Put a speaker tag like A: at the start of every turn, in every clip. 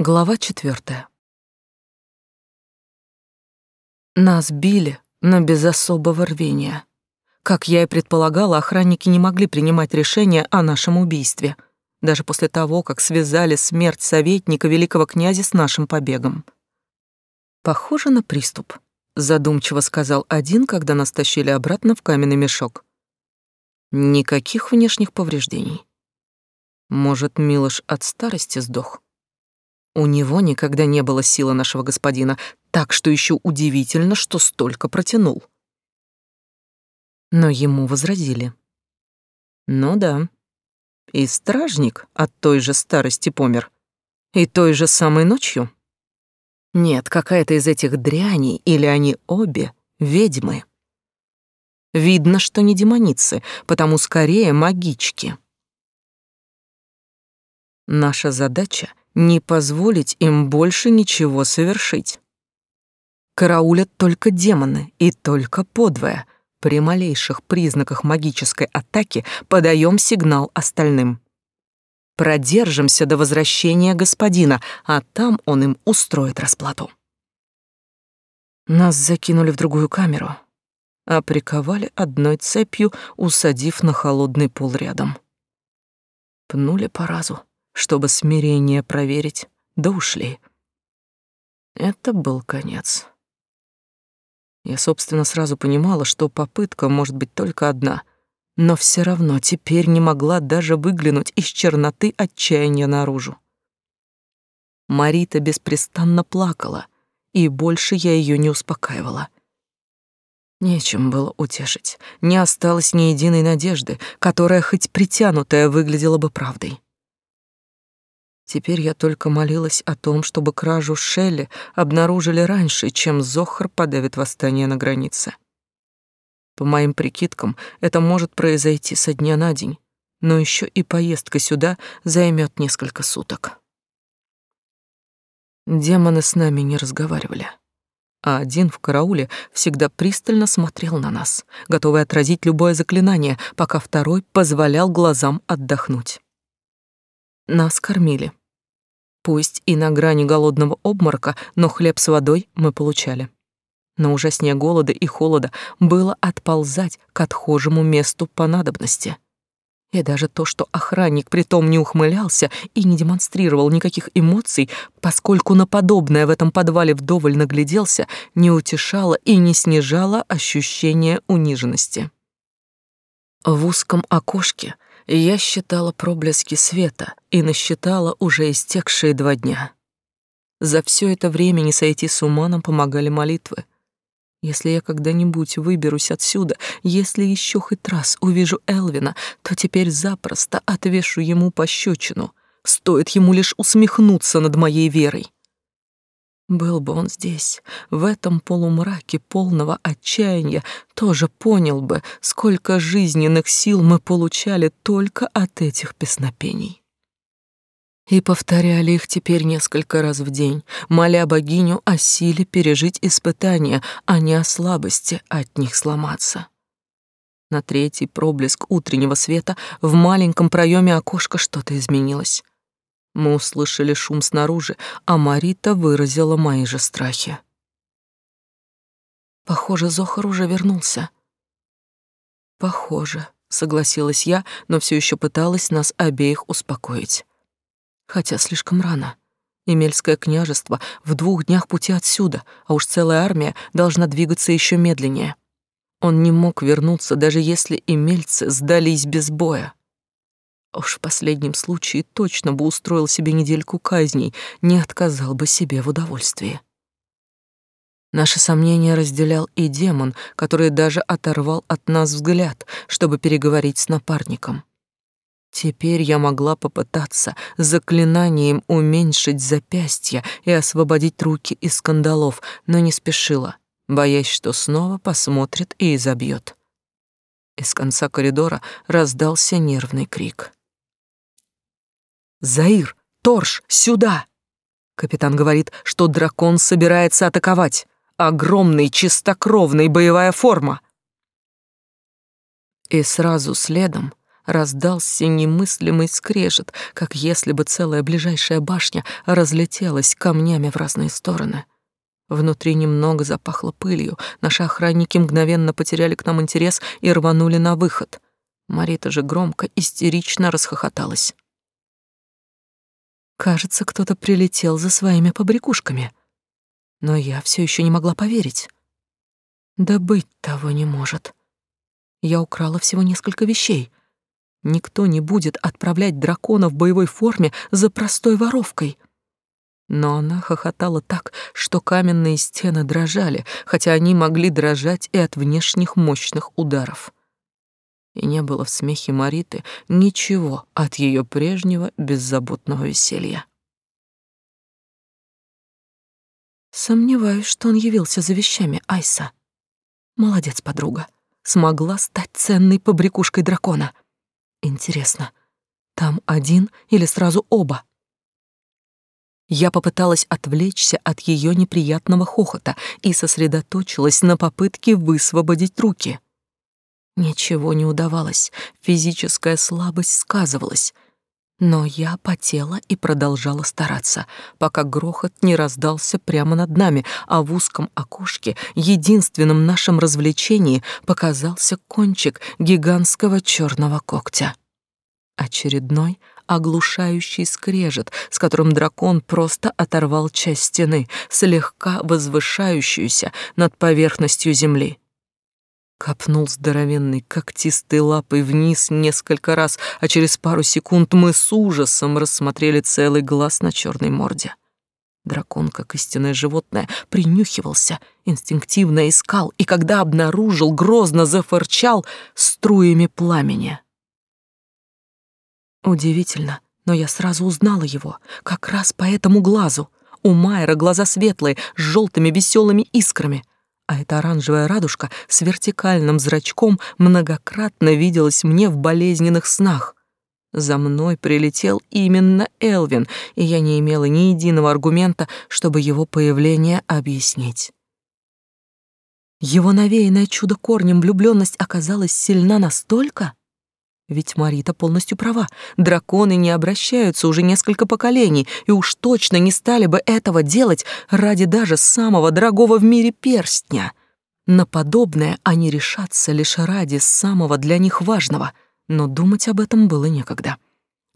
A: Глава четвертая. Нас били, но без особого рвения. Как я и предполагала, охранники не могли принимать решение о нашем убийстве, даже после того, как связали смерть советника великого князя с нашим побегом. Похоже на приступ, задумчиво сказал один, когда нас тащили обратно в каменный мешок. Никаких внешних повреждений. Может, Милош от старости сдох? У него никогда не было силы нашего господина, так что еще удивительно, что столько протянул. Но ему возразили. Ну да, и стражник от той же старости помер. И той же самой ночью. Нет, какая-то из этих дряней, или они обе, ведьмы. Видно, что не демоницы, потому скорее магички. Наша задача не позволить им больше ничего совершить. Караулят только демоны и только подвое. При малейших признаках магической атаки подаем сигнал остальным. Продержимся до возвращения господина, а там он им устроит расплату. Нас закинули в другую камеру, а приковали одной цепью, усадив на холодный пол рядом. Пнули по разу чтобы смирение проверить, да ушли. Это был конец. Я, собственно, сразу понимала, что попытка может быть только одна, но все равно теперь не могла даже выглянуть из черноты отчаяния наружу. Марита беспрестанно плакала, и больше я ее не успокаивала. Нечем было утешить, не осталось ни единой надежды, которая хоть притянутая выглядела бы правдой. Теперь я только молилась о том, чтобы кражу Шелли обнаружили раньше, чем Зохар подавит восстание на границе. По моим прикидкам, это может произойти со дня на день, но еще и поездка сюда займет несколько суток. Демоны с нами не разговаривали, а один в карауле всегда пристально смотрел на нас, готовый отразить любое заклинание, пока второй позволял глазам отдохнуть. Нас кормили. Пусть и на грани голодного обморока, но хлеб с водой мы получали. Но ужаснее голода и холода было отползать к отхожему месту по надобности. И даже то, что охранник притом не ухмылялся и не демонстрировал никаких эмоций, поскольку на подобное в этом подвале вдоволь нагляделся, не утешало и не снижало ощущение униженности. В узком окошке — я считала проблески света и насчитала уже истекшие два дня. За все это время не сойти с ума нам помогали молитвы. Если я когда-нибудь выберусь отсюда, если еще хоть раз увижу Элвина, то теперь запросто отвешу ему пощечину. Стоит ему лишь усмехнуться над моей верой. Был бы он здесь, в этом полумраке полного отчаяния, тоже понял бы, сколько жизненных сил мы получали только от этих песнопений. И повторяли их теперь несколько раз в день, моля богиню о силе пережить испытания, а не о слабости от них сломаться. На третий проблеск утреннего света в маленьком проеме окошка что-то изменилось. Мы услышали шум снаружи, а Марита выразила мои же страхи. Похоже, Зохар уже вернулся. Похоже, согласилась я, но все еще пыталась нас обеих успокоить. Хотя слишком рано. Эмельское княжество в двух днях пути отсюда, а уж целая армия должна двигаться еще медленнее. Он не мог вернуться, даже если эмельцы сдались без боя. Уж в последнем случае точно бы устроил себе недельку казней, не отказал бы себе в удовольствии. Наши сомнения разделял и демон, который даже оторвал от нас взгляд, чтобы переговорить с напарником. Теперь я могла попытаться заклинанием уменьшить запястья и освободить руки из скандалов, но не спешила, боясь, что снова посмотрит и изобьет. Из конца коридора раздался нервный крик. «Заир, Торж, сюда!» Капитан говорит, что дракон собирается атаковать. Огромный, чистокровный боевая форма. И сразу следом раздался немыслимый скрежет, как если бы целая ближайшая башня разлетелась камнями в разные стороны. Внутри немного запахло пылью, наши охранники мгновенно потеряли к нам интерес и рванули на выход. Марита же громко, истерично расхохоталась. Кажется, кто-то прилетел за своими побрякушками. Но я все еще не могла поверить. Да быть того не может. Я украла всего несколько вещей. Никто не будет отправлять дракона в боевой форме за простой воровкой. Но она хохотала так, что каменные стены дрожали, хотя они могли дрожать и от внешних мощных ударов. И не было в смехе Мариты ничего от ее прежнего беззаботного веселья. Сомневаюсь, что он явился за вещами Айса. Молодец, подруга. Смогла стать ценной побрякушкой дракона. Интересно, там один или сразу оба? Я попыталась отвлечься от ее неприятного хохота и сосредоточилась на попытке высвободить руки. Ничего не удавалось, физическая слабость сказывалась. Но я потела и продолжала стараться, пока грохот не раздался прямо над нами, а в узком окошке, единственном нашем развлечении, показался кончик гигантского черного когтя. Очередной оглушающий скрежет, с которым дракон просто оторвал часть стены, слегка возвышающуюся над поверхностью земли. Копнул здоровенной когтистой лапой вниз несколько раз, а через пару секунд мы с ужасом рассмотрели целый глаз на черной морде. Дракон, как истинное животное, принюхивался, инстинктивно искал, и когда обнаружил, грозно зафырчал струями пламени. Удивительно, но я сразу узнала его, как раз по этому глазу. У Майера глаза светлые, с желтыми веселыми искрами, а эта оранжевая радужка с вертикальным зрачком многократно виделась мне в болезненных снах. За мной прилетел именно Элвин, и я не имела ни единого аргумента, чтобы его появление объяснить. Его навеянное чудо корнем влюбленность оказалась сильна настолько, ведь Марита полностью права. Драконы не обращаются уже несколько поколений, и уж точно не стали бы этого делать ради даже самого дорогого в мире перстня. На подобное они решатся лишь ради самого для них важного, но думать об этом было некогда.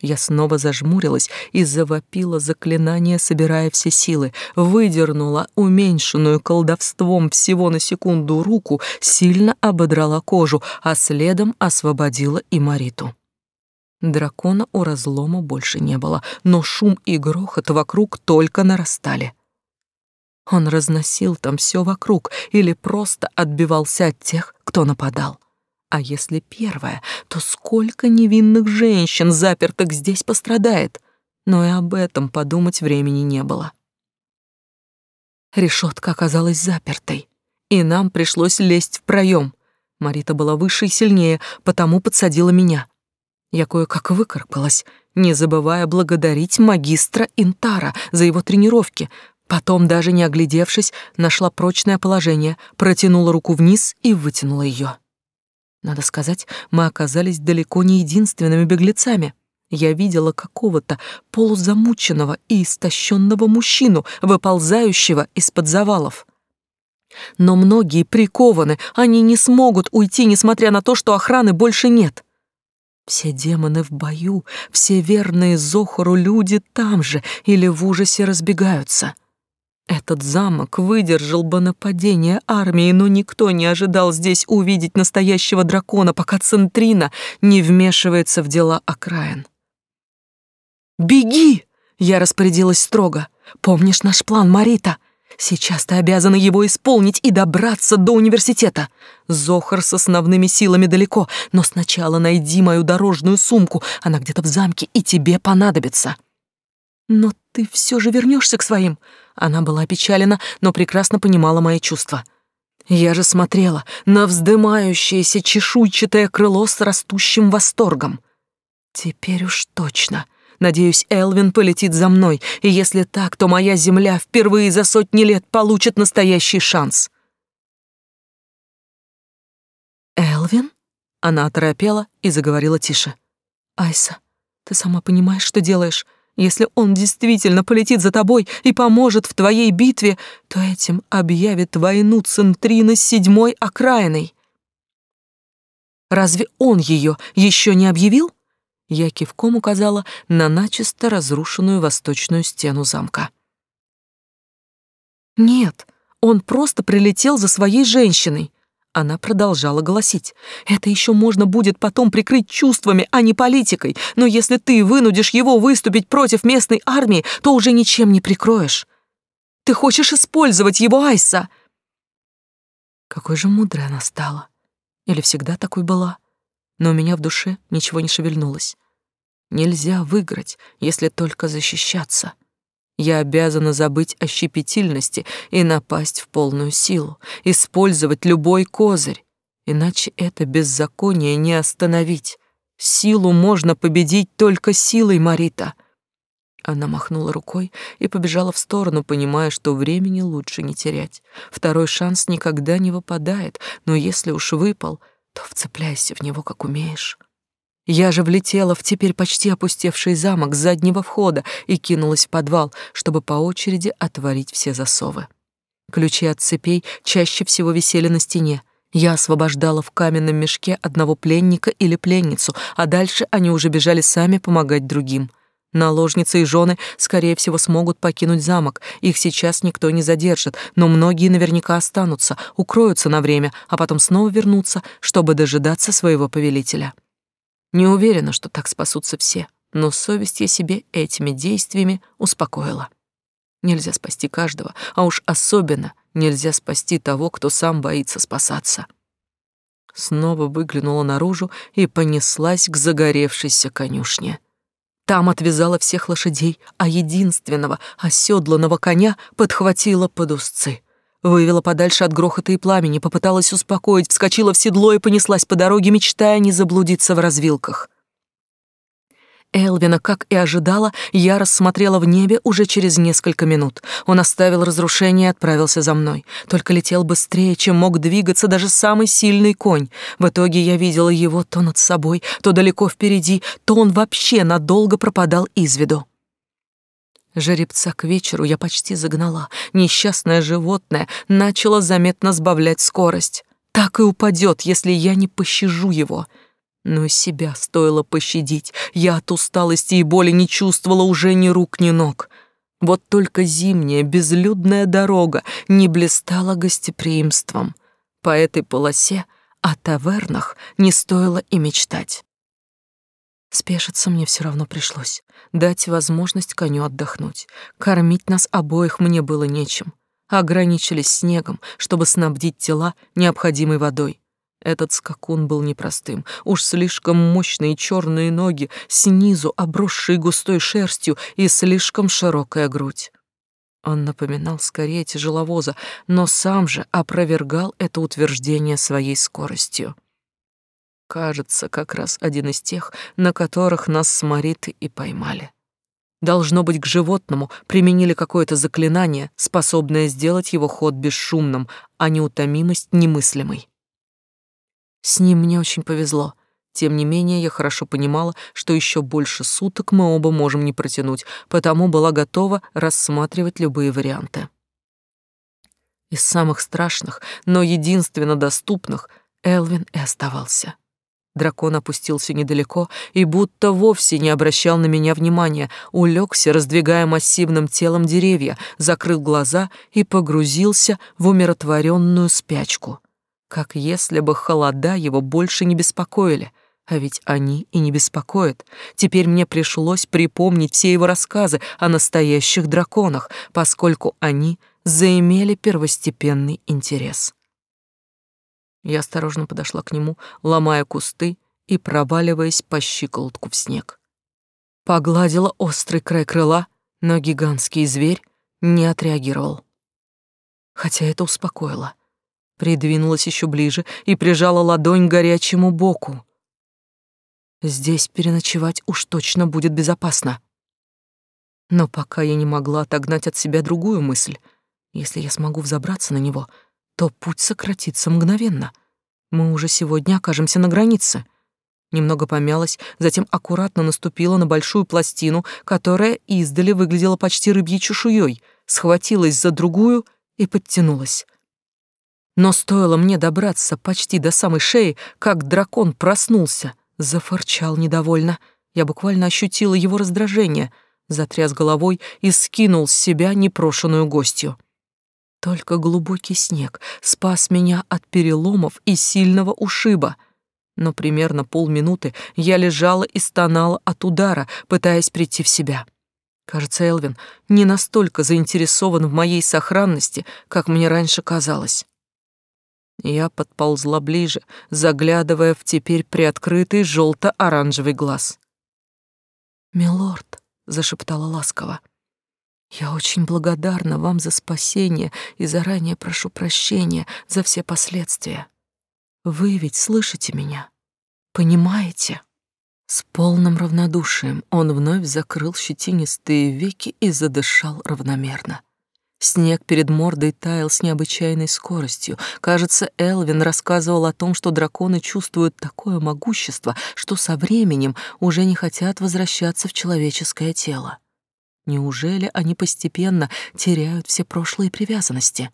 A: Я снова зажмурилась и завопила заклинание, собирая все силы, выдернула уменьшенную колдовством всего на секунду руку, сильно ободрала кожу, а следом освободила и Мариту. Дракона у разлома больше не было, но шум и грохот вокруг только нарастали. Он разносил там все вокруг или просто отбивался от тех, кто нападал. А если первое, то сколько невинных женщин, запертых здесь, пострадает? Но и об этом подумать времени не было. Решетка оказалась запертой, и нам пришлось лезть в проем. Марита была выше и сильнее, потому подсадила меня. Я кое-как выкаркалась, не забывая благодарить магистра Интара за его тренировки. Потом, даже не оглядевшись, нашла прочное положение, протянула руку вниз и вытянула ее. Надо сказать, мы оказались далеко не единственными беглецами. Я видела какого-то полузамученного и истощенного мужчину, выползающего из-под завалов. Но многие прикованы, они не смогут уйти, несмотря на то, что охраны больше нет. Все демоны в бою, все верные Зохору люди там же или в ужасе разбегаются. Этот замок выдержал бы нападение армии, но никто не ожидал здесь увидеть настоящего дракона, пока Центрина не вмешивается в дела окраин. «Беги!» — я распорядилась строго. «Помнишь наш план, Марита? Сейчас ты обязана его исполнить и добраться до университета. Зохар с основными силами далеко, но сначала найди мою дорожную сумку, она где-то в замке, и тебе понадобится». «Но ты все же вернешься к своим?» Она была опечалена, но прекрасно понимала мои чувства. Я же смотрела на вздымающееся чешуйчатое крыло с растущим восторгом. Теперь уж точно. Надеюсь, Элвин полетит за мной, и если так, то моя земля впервые за сотни лет получит настоящий шанс. «Элвин?» Она оторопела и заговорила тише. Айса, ты сама понимаешь, что делаешь? Если он действительно полетит за тобой и поможет в твоей битве, то этим объявит войну Центрина седьмой окраиной. Разве он ее еще не объявил? Я кивком указала на начисто разрушенную восточную стену замка. Нет, он просто прилетел за своей женщиной. Она продолжала голосить. «Это еще можно будет потом прикрыть чувствами, а не политикой. Но если ты вынудишь его выступить против местной армии, то уже ничем не прикроешь. Ты хочешь использовать его, Айса!» Какой же мудрой она стала. Или всегда такой была. Но у меня в душе ничего не шевельнулось. Нельзя выиграть, если только защищаться. Я обязана забыть о щепетильности и напасть в полную силу, использовать любой козырь, иначе это беззаконие не остановить. Силу можно победить только силой, Марита. Она махнула рукой и побежала в сторону, понимая, что времени лучше не терять. Второй шанс никогда не выпадает, но если уж выпал, то вцепляйся в него, как умеешь. Я же влетела в теперь почти опустевший замок с заднего входа и кинулась в подвал, чтобы по очереди отворить все засовы. Ключи от цепей чаще всего висели на стене. Я освобождала в каменном мешке одного пленника или пленницу, а дальше они уже бежали сами помогать другим. Наложницы и жены, скорее всего, смогут покинуть замок. Их сейчас никто не задержит, но многие наверняка останутся, укроются на время, а потом снова вернутся, чтобы дожидаться своего повелителя. Не уверена, что так спасутся все, но совесть я себе этими действиями успокоила. Нельзя спасти каждого, а уж особенно нельзя спасти того, кто сам боится спасаться. Снова выглянула наружу и понеслась к загоревшейся конюшне. Там отвязала всех лошадей, а единственного оседланного коня подхватила под узцы. Вывела подальше от грохота и пламени, попыталась успокоить, вскочила в седло и понеслась по дороге, мечтая не заблудиться в развилках. Элвина, как и ожидала, я рассмотрела в небе уже через несколько минут. Он оставил разрушение и отправился за мной. Только летел быстрее, чем мог двигаться даже самый сильный конь. В итоге я видела его то над собой, то далеко впереди, то он вообще надолго пропадал из виду. Жеребца к вечеру я почти загнала. Несчастное животное начало заметно сбавлять скорость. Так и упадет, если я не пощажу его. Но себя стоило пощадить. Я от усталости и боли не чувствовала уже ни рук, ни ног. Вот только зимняя безлюдная дорога не блистала гостеприимством. По этой полосе о тавернах не стоило и мечтать. Спешиться мне все равно пришлось. Дать возможность коню отдохнуть. Кормить нас обоих мне было нечем. Ограничились снегом, чтобы снабдить тела необходимой водой. Этот скакун был непростым. Уж слишком мощные черные ноги, снизу обросшие густой шерстью и слишком широкая грудь. Он напоминал скорее тяжеловоза, но сам же опровергал это утверждение своей скоростью. Кажется, как раз один из тех, на которых нас с Маритой и поймали. Должно быть, к животному применили какое-то заклинание, способное сделать его ход бесшумным, а неутомимость немыслимой. С ним мне очень повезло. Тем не менее, я хорошо понимала, что еще больше суток мы оба можем не протянуть, потому была готова рассматривать любые варианты. Из самых страшных, но единственно доступных Элвин и оставался. Дракон опустился недалеко и будто вовсе не обращал на меня внимания, улегся, раздвигая массивным телом деревья, закрыл глаза и погрузился в умиротворенную спячку. Как если бы холода его больше не беспокоили. А ведь они и не беспокоят. Теперь мне пришлось припомнить все его рассказы о настоящих драконах, поскольку они заимели первостепенный интерес. Я осторожно подошла к нему, ломая кусты и проваливаясь по щиколотку в снег. Погладила острый край крыла, но гигантский зверь не отреагировал. Хотя это успокоило. Придвинулась еще ближе и прижала ладонь к горячему боку. Здесь переночевать уж точно будет безопасно. Но пока я не могла отогнать от себя другую мысль. Если я смогу взобраться на него — то путь сократится мгновенно. Мы уже сегодня окажемся на границе. Немного помялась, затем аккуратно наступила на большую пластину, которая издали выглядела почти рыбьей чешуей, схватилась за другую и подтянулась. Но стоило мне добраться почти до самой шеи, как дракон проснулся, зафырчал недовольно. Я буквально ощутила его раздражение, затряс головой и скинул с себя непрошенную гостью. Только глубокий снег спас меня от переломов и сильного ушиба. Но примерно полминуты я лежала и стонала от удара, пытаясь прийти в себя. Кажется, Элвин не настолько заинтересован в моей сохранности, как мне раньше казалось. Я подползла ближе, заглядывая в теперь приоткрытый желто-оранжевый глаз. «Милорд», — зашептала ласково, — я очень благодарна вам за спасение и заранее прошу прощения за все последствия. Вы ведь слышите меня? Понимаете? С полным равнодушием он вновь закрыл щетинистые веки и задышал равномерно. Снег перед мордой таял с необычайной скоростью. Кажется, Элвин рассказывал о том, что драконы чувствуют такое могущество, что со временем уже не хотят возвращаться в человеческое тело. Неужели они постепенно теряют все прошлые привязанности?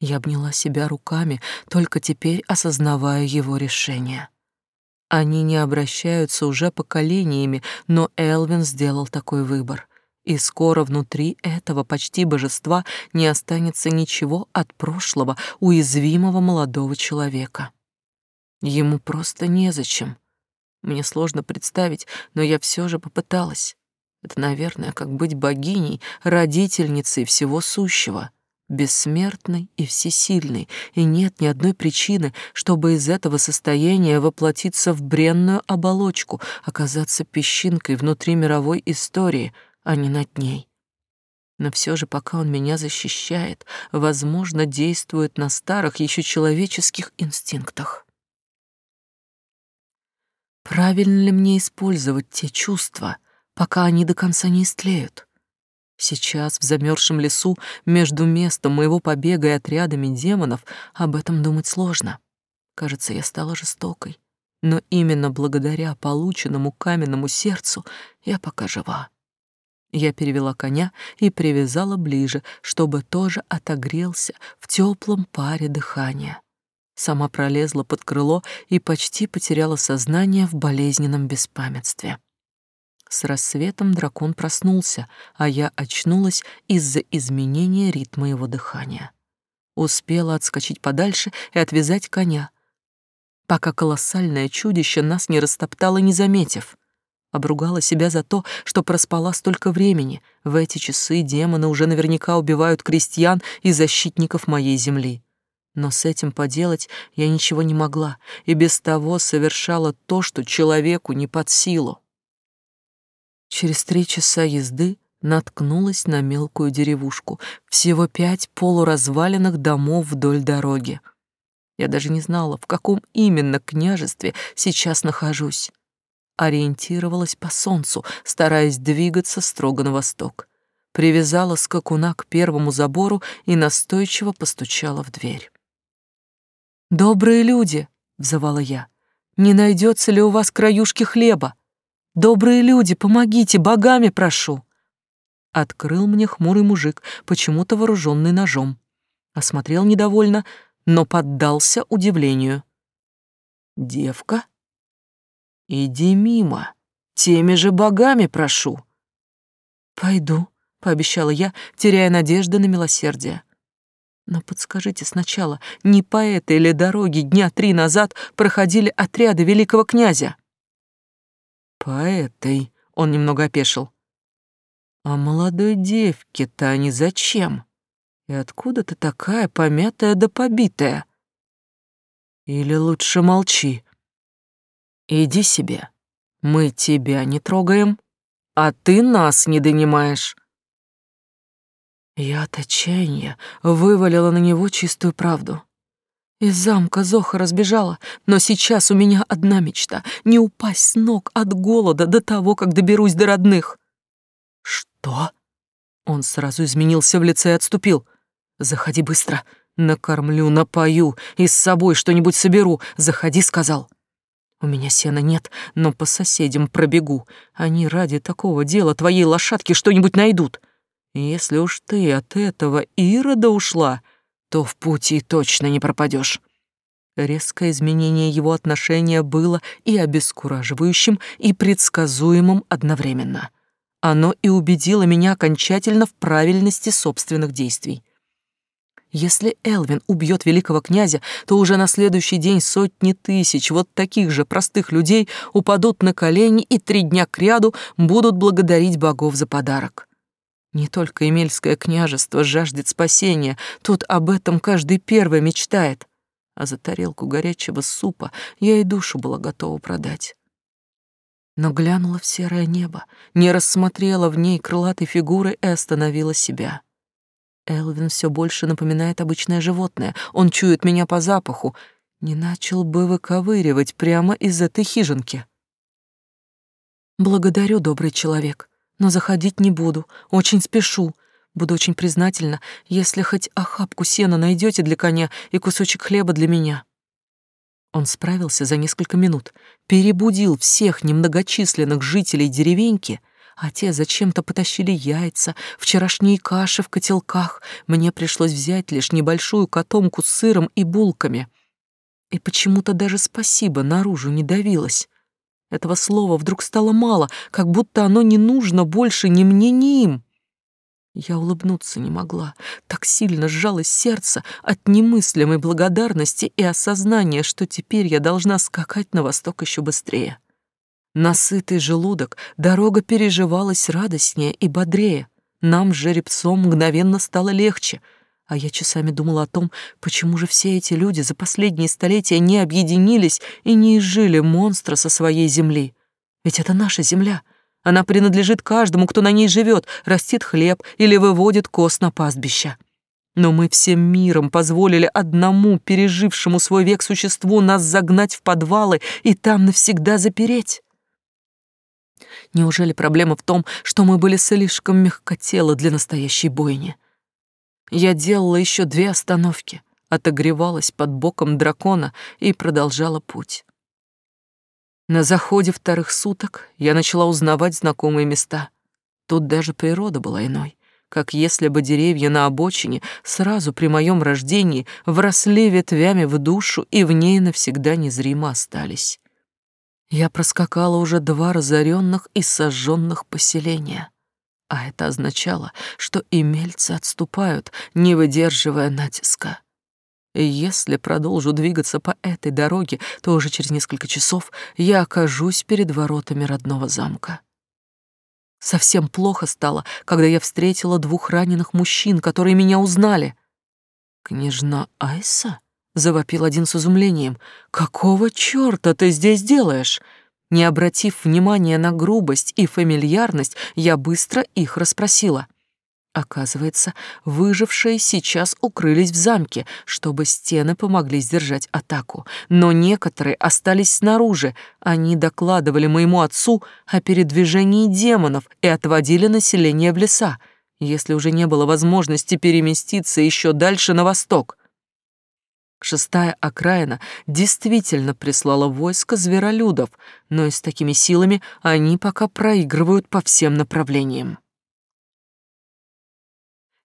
A: Я обняла себя руками, только теперь осознавая его решение. Они не обращаются уже поколениями, но Элвин сделал такой выбор. И скоро внутри этого почти божества не останется ничего от прошлого уязвимого молодого человека. Ему просто незачем. Мне сложно представить, но я все же попыталась. Это, наверное, как быть богиней, родительницей всего сущего, бессмертной и всесильной, и нет ни одной причины, чтобы из этого состояния воплотиться в бренную оболочку, оказаться песчинкой внутри мировой истории, а не над ней. Но все же, пока он меня защищает, возможно, действует на старых, еще человеческих инстинктах. Правильно ли мне использовать те чувства, пока они до конца не истлеют. Сейчас в замерзшем лесу между местом моего побега и отрядами демонов об этом думать сложно. Кажется, я стала жестокой, но именно благодаря полученному каменному сердцу я пока жива. Я перевела коня и привязала ближе, чтобы тоже отогрелся в теплом паре дыхания. Сама пролезла под крыло и почти потеряла сознание в болезненном беспамятстве. С рассветом дракон проснулся, а я очнулась из-за изменения ритма его дыхания. Успела отскочить подальше и отвязать коня, пока колоссальное чудище нас не растоптало, не заметив. Обругала себя за то, что проспала столько времени. В эти часы демоны уже наверняка убивают крестьян и защитников моей земли. Но с этим поделать я ничего не могла, и без того совершала то, что человеку не под силу. Через три часа езды наткнулась на мелкую деревушку, всего пять полуразваленных домов вдоль дороги. Я даже не знала, в каком именно княжестве сейчас нахожусь. Ориентировалась по солнцу, стараясь двигаться строго на восток. Привязала скакуна к первому забору и настойчиво постучала в дверь. «Добрые люди!» — взывала я. «Не найдется ли у вас краюшки хлеба? Добрые люди, помогите, богами прошу!» Открыл мне хмурый мужик, почему-то вооруженный ножом. Осмотрел недовольно, но поддался удивлению. «Девка? Иди мимо, теми же богами прошу!» «Пойду», — пообещала я, теряя надежды на милосердие. Но подскажите сначала, не по этой ли дороге дня три назад проходили отряды великого князя? По этой, он немного опешил. А молодой девке-то они зачем? И откуда ты такая помятая да побитая? Или лучше молчи. Иди себе. Мы тебя не трогаем, а ты нас не донимаешь. Я от отчаяния вывалила на него чистую правду. Из замка Зоха разбежала, но сейчас у меня одна мечта — не упасть с ног от голода до того, как доберусь до родных. Что? Он сразу изменился в лице и отступил. Заходи быстро, накормлю, напою и с собой что-нибудь соберу. Заходи, сказал. У меня сена нет, но по соседям пробегу. Они ради такого дела твоей лошадки что-нибудь найдут. Если уж ты от этого Ирода ушла, то в пути точно не пропадешь. Резкое изменение его отношения было и обескураживающим, и предсказуемым одновременно. Оно и убедило меня окончательно в правильности собственных действий. Если Элвин убьет великого князя, то уже на следующий день сотни тысяч вот таких же простых людей упадут на колени и три дня кряду будут благодарить богов за подарок. Не только Емельское княжество жаждет спасения, тут об этом каждый первый мечтает. А за тарелку горячего супа я и душу была готова продать. Но глянула в серое небо, не рассмотрела в ней крылатой фигуры и остановила себя. Элвин все больше напоминает обычное животное. Он чует меня по запаху. Не начал бы выковыривать прямо из этой хижинки. Благодарю, добрый человек, но заходить не буду. Очень спешу. Буду очень признательна, если хоть охапку сена найдете для коня и кусочек хлеба для меня. Он справился за несколько минут, перебудил всех немногочисленных жителей деревеньки — а те зачем-то потащили яйца, вчерашние каши в котелках. Мне пришлось взять лишь небольшую котомку с сыром и булками. И почему-то даже спасибо наружу не давилось. Этого слова вдруг стало мало, как будто оно не нужно больше ни мне, ни им. Я улыбнуться не могла. Так сильно сжалось сердце от немыслимой благодарности и осознания, что теперь я должна скакать на восток еще быстрее. Насытый желудок дорога переживалась радостнее и бодрее. Нам, жеребцом, мгновенно стало легче, а я часами думала о том, почему же все эти люди за последние столетия не объединились и не изжили монстра со своей земли. Ведь это наша земля. Она принадлежит каждому, кто на ней живет, растит хлеб или выводит коз на пастбища. Но мы всем миром позволили одному пережившему свой век существу нас загнать в подвалы и там навсегда запереть. Неужели проблема в том, что мы были слишком мягкотелы для настоящей бойни? Я делала еще две остановки, отогревалась под боком дракона и продолжала путь. На заходе вторых суток я начала узнавать знакомые места. Тут даже природа была иной, как если бы деревья на обочине сразу при моем рождении вросли ветвями в душу и в ней навсегда незримо остались. Я проскакала уже два разоренных и сожженных поселения. А это означало, что имельцы отступают, не выдерживая натиска. И если продолжу двигаться по этой дороге, то уже через несколько часов я окажусь перед воротами родного замка. Совсем плохо стало, когда я встретила двух раненых мужчин, которые меня узнали. «Княжна Айса?» завопил один с изумлением. «Какого чёрта ты здесь делаешь?» Не обратив внимания на грубость и фамильярность, я быстро их расспросила. Оказывается, выжившие сейчас укрылись в замке, чтобы стены помогли сдержать атаку. Но некоторые остались снаружи. Они докладывали моему отцу о передвижении демонов и отводили население в леса, если уже не было возможности переместиться еще дальше на восток. Шестая окраина действительно прислала войско зверолюдов, но и с такими силами они пока проигрывают по всем направлениям.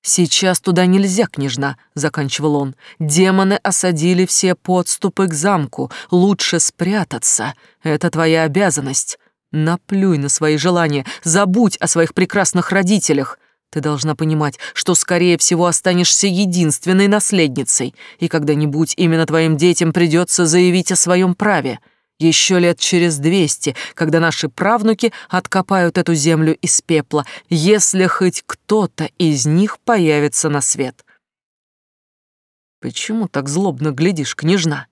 A: «Сейчас туда нельзя, княжна», — заканчивал он. «Демоны осадили все подступы к замку. Лучше спрятаться. Это твоя обязанность. Наплюй на свои желания, забудь о своих прекрасных родителях. Ты должна понимать, что, скорее всего, останешься единственной наследницей, и когда-нибудь именно твоим детям придется заявить о своем праве. Еще лет через двести, когда наши правнуки откопают эту землю из пепла, если хоть кто-то из них появится на свет. Почему так злобно глядишь, княжна?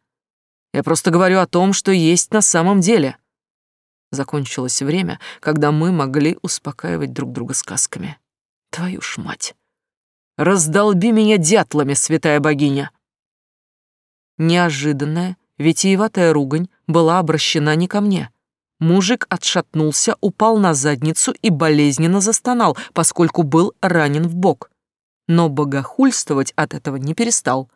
A: Я просто говорю о том, что есть на самом деле. Закончилось время, когда мы могли успокаивать друг друга сказками. Твою ж мать! Раздолби меня дятлами, святая богиня!» Неожиданная, витиеватая ругань была обращена не ко мне. Мужик отшатнулся, упал на задницу и болезненно застонал, поскольку был ранен в бок. Но богохульствовать от этого не перестал.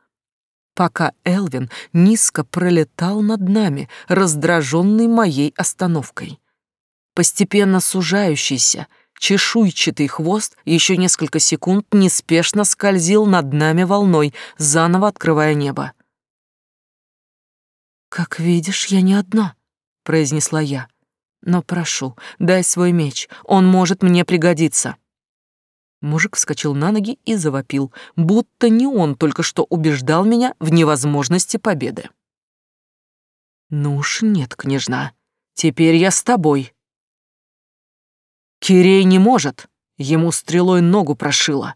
A: пока Элвин низко пролетал над нами, раздраженный моей остановкой. Постепенно сужающийся, чешуйчатый хвост еще несколько секунд неспешно скользил над нами волной, заново открывая небо. «Как видишь, я не одна», — произнесла я. «Но прошу, дай свой меч, он может мне пригодиться». Мужик вскочил на ноги и завопил, будто не он только что убеждал меня в невозможности победы. «Ну уж нет, княжна, теперь я с тобой». «Кирей не может, ему стрелой ногу прошило».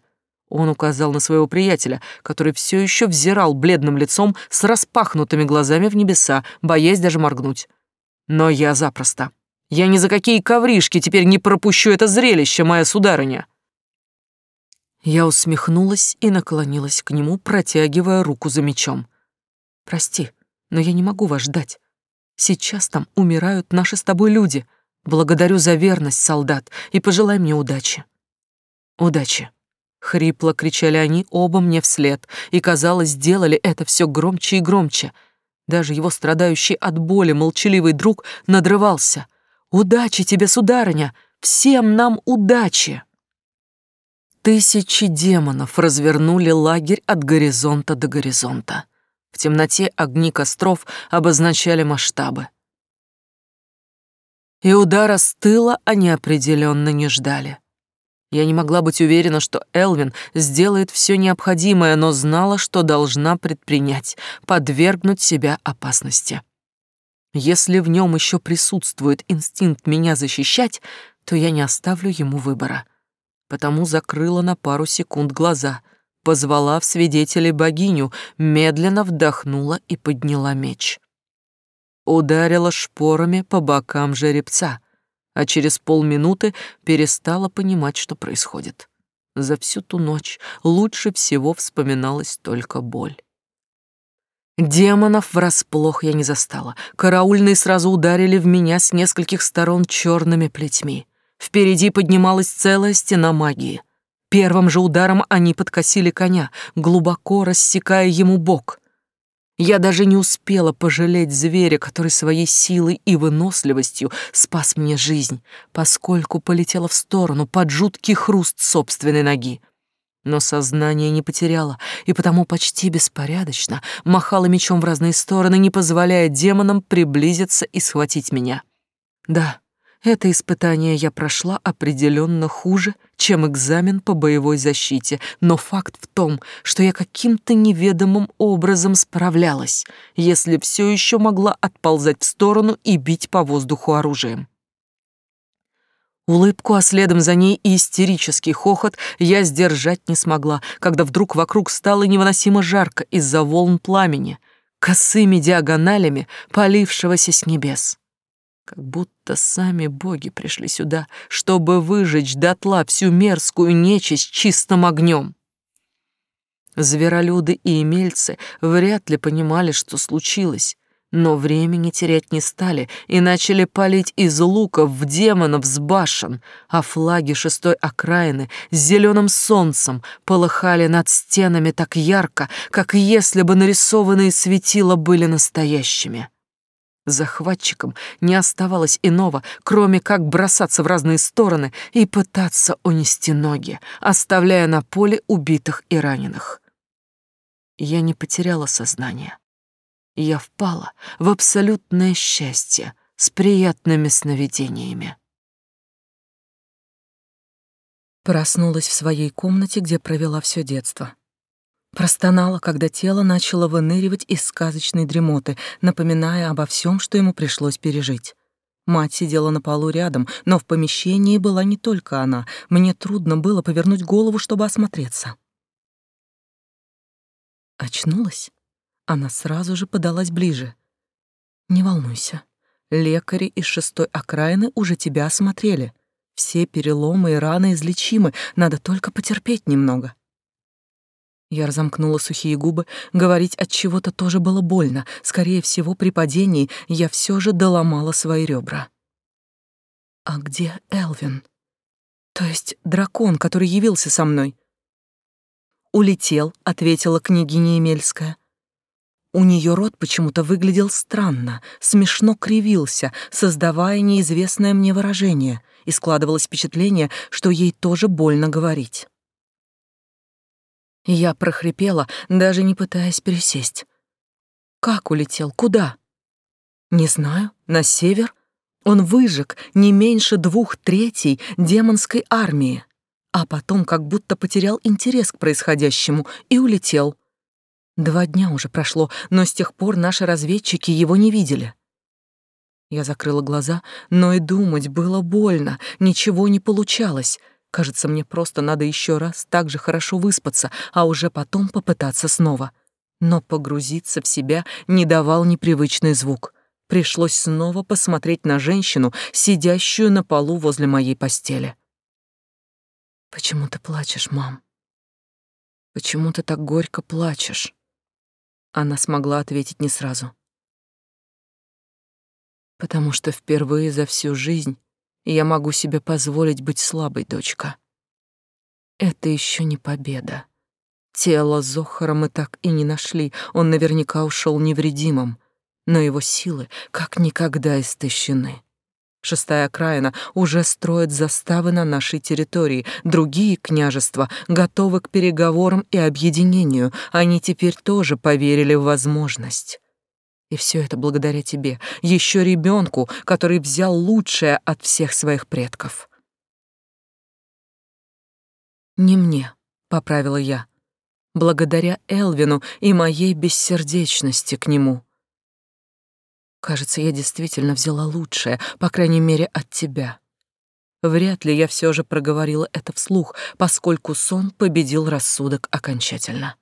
A: Он указал на своего приятеля, который все еще взирал бледным лицом с распахнутыми глазами в небеса, боясь даже моргнуть. «Но я запросто. Я ни за какие ковришки теперь не пропущу это зрелище, моя сударыня». Я усмехнулась и наклонилась к нему, протягивая руку за мечом. «Прости, но я не могу вас ждать. Сейчас там умирают наши с тобой люди. Благодарю за верность, солдат, и пожелай мне удачи». «Удачи!» — хрипло кричали они оба мне вслед, и, казалось, делали это все громче и громче. Даже его страдающий от боли молчаливый друг надрывался. «Удачи тебе, сударыня! Всем нам удачи!» Тысячи демонов развернули лагерь от горизонта до горизонта. В темноте огни костров обозначали масштабы. И удара с тыла они определенно не ждали. Я не могла быть уверена, что Элвин сделает все необходимое, но знала, что должна предпринять, подвергнуть себя опасности. Если в нем еще присутствует инстинкт меня защищать, то я не оставлю ему выбора потому закрыла на пару секунд глаза, позвала в свидетели богиню, медленно вдохнула и подняла меч. Ударила шпорами по бокам жеребца, а через полминуты перестала понимать, что происходит. За всю ту ночь лучше всего вспоминалась только боль. Демонов врасплох я не застала. Караульные сразу ударили в меня с нескольких сторон черными плетьми. Впереди поднималась целая стена магии. Первым же ударом они подкосили коня, глубоко рассекая ему бок. Я даже не успела пожалеть зверя, который своей силой и выносливостью спас мне жизнь, поскольку полетела в сторону под жуткий хруст собственной ноги. Но сознание не потеряла, и потому почти беспорядочно махала мечом в разные стороны, не позволяя демонам приблизиться и схватить меня. Да, это испытание я прошла определенно хуже, чем экзамен по боевой защите, но факт в том, что я каким-то неведомым образом справлялась, если все еще могла отползать в сторону и бить по воздуху оружием. Улыбку, а следом за ней и истерический хохот я сдержать не смогла, когда вдруг вокруг стало невыносимо жарко из-за волн пламени, косыми диагоналями, полившегося с небес как будто сами боги пришли сюда, чтобы выжечь дотла всю мерзкую нечисть чистым огнем. Зверолюды и имельцы вряд ли понимали, что случилось, но времени терять не стали и начали палить из луков в демонов с башен, а флаги шестой окраины с зеленым солнцем полыхали над стенами так ярко, как если бы нарисованные светила были настоящими. Захватчикам не оставалось иного, кроме как бросаться в разные стороны и пытаться унести ноги, оставляя на поле убитых и раненых. Я не потеряла сознание. Я впала в абсолютное счастье с приятными сновидениями. Проснулась в своей комнате, где провела все детство. Простонала, когда тело начало выныривать из сказочной дремоты, напоминая обо всем, что ему пришлось пережить. Мать сидела на полу рядом, но в помещении была не только она. Мне трудно было повернуть голову, чтобы осмотреться. Очнулась? Она сразу же подалась ближе. «Не волнуйся. Лекари из шестой окраины уже тебя осмотрели. Все переломы и раны излечимы, надо только потерпеть немного». Я разомкнула сухие губы, говорить от чего-то тоже было больно. Скорее всего, при падении я все же доломала свои ребра. А где Элвин? То есть дракон, который явился со мной? Улетел, ответила княгиня Емельская. У нее рот почему-то выглядел странно, смешно кривился, создавая неизвестное мне выражение, и складывалось впечатление, что ей тоже больно говорить. Я прохрипела, даже не пытаясь пересесть. Как улетел? Куда? Не знаю. На север? Он выжег не меньше двух третей демонской армии, а потом как будто потерял интерес к происходящему и улетел. Два дня уже прошло, но с тех пор наши разведчики его не видели. Я закрыла глаза, но и думать было больно, ничего не получалось. Кажется, мне просто надо еще раз так же хорошо выспаться, а уже потом попытаться снова. Но погрузиться в себя не давал непривычный звук. Пришлось снова посмотреть на женщину, сидящую на полу возле моей постели. «Почему ты плачешь, мам? Почему ты так горько плачешь?» Она смогла ответить не сразу. Потому что впервые за всю жизнь я могу себе позволить быть слабой, дочка. Это еще не победа. Тело Зохара мы так и не нашли, он наверняка ушел невредимым, но его силы как никогда истощены. Шестая окраина уже строит заставы на нашей территории. Другие княжества готовы к переговорам и объединению. Они теперь тоже поверили в возможность. И все это благодаря тебе, еще ребенку, который взял лучшее от всех своих предков. Не мне, поправила я. Благодаря Элвину и моей бессердечности к нему. Кажется, я действительно взяла лучшее, по крайней мере, от тебя. Вряд ли я все же проговорила это вслух, поскольку сон победил рассудок окончательно.